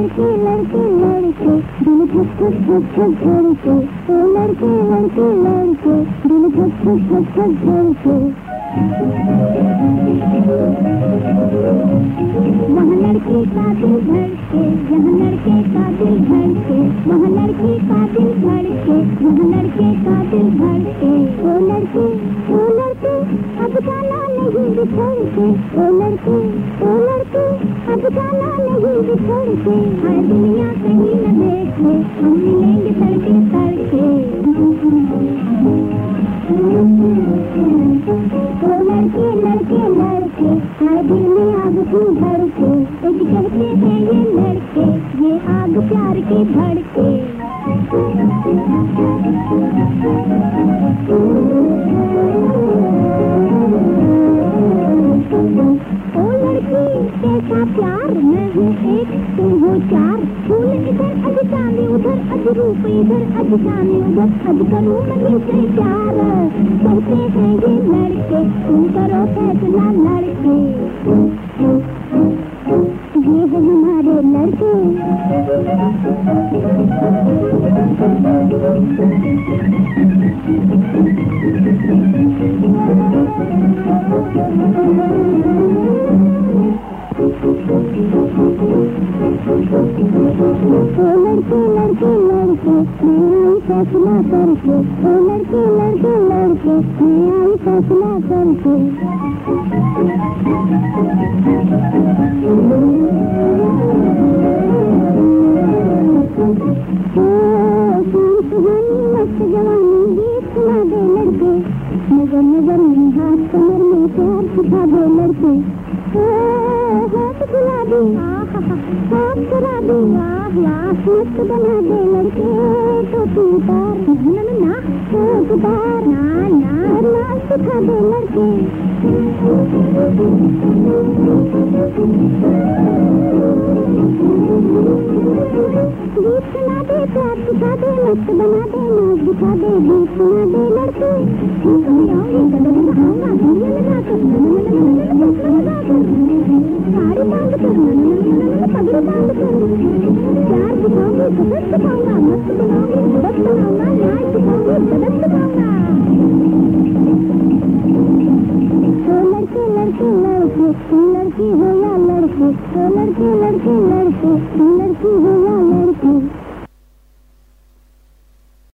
लड़के लड़के दिल लड़के का यहाँ लड़के का दिल धड़के लड़के का दिल धड़के ओ लड़के ओ लड़के, अब जाना नहीं बिछड़ के ओ लड़के ओ लड़के, अब जाना नहीं बिछड़ के हर दुनिया कहीं न देखे, हम मिलेंगे तड़के तड़के। ओ लड़के लड़के लड़के, हर दिल में आग क्यों भड़के? एक कहते हैं ये लड़के, ये आग प्यार के भड़के। प्यार मैं हूँ एक तुम हो चार फूल इधर अज चांदी उधर अज रूप इधर अज चांदी उधर अज करूँ मैं से प्यार कहते हैं ये लड़के तुम करो फैसला लड़के ओ लड़के नज़र नज़र में हाथ कमर में प्यार सिखा दे लड़के हाथ गुलाबी हाथ गुलाबी वाह वाह मस्त बना दे लड़के तो तू उतार ना ना ना तो उतार ना ना ना सिखा दे लड़के गीत सुना दे प्यार सिखा दे मस्त बना दे नाच दिखा दे सुना दे, लड़के। बनाऊँगी दिखाऊँगी सबक दिखाऊँगा ओ लड़के लड़के लड़के लड़की हो या लड़के लड़के लड़के लड़के तुम लड़की हो या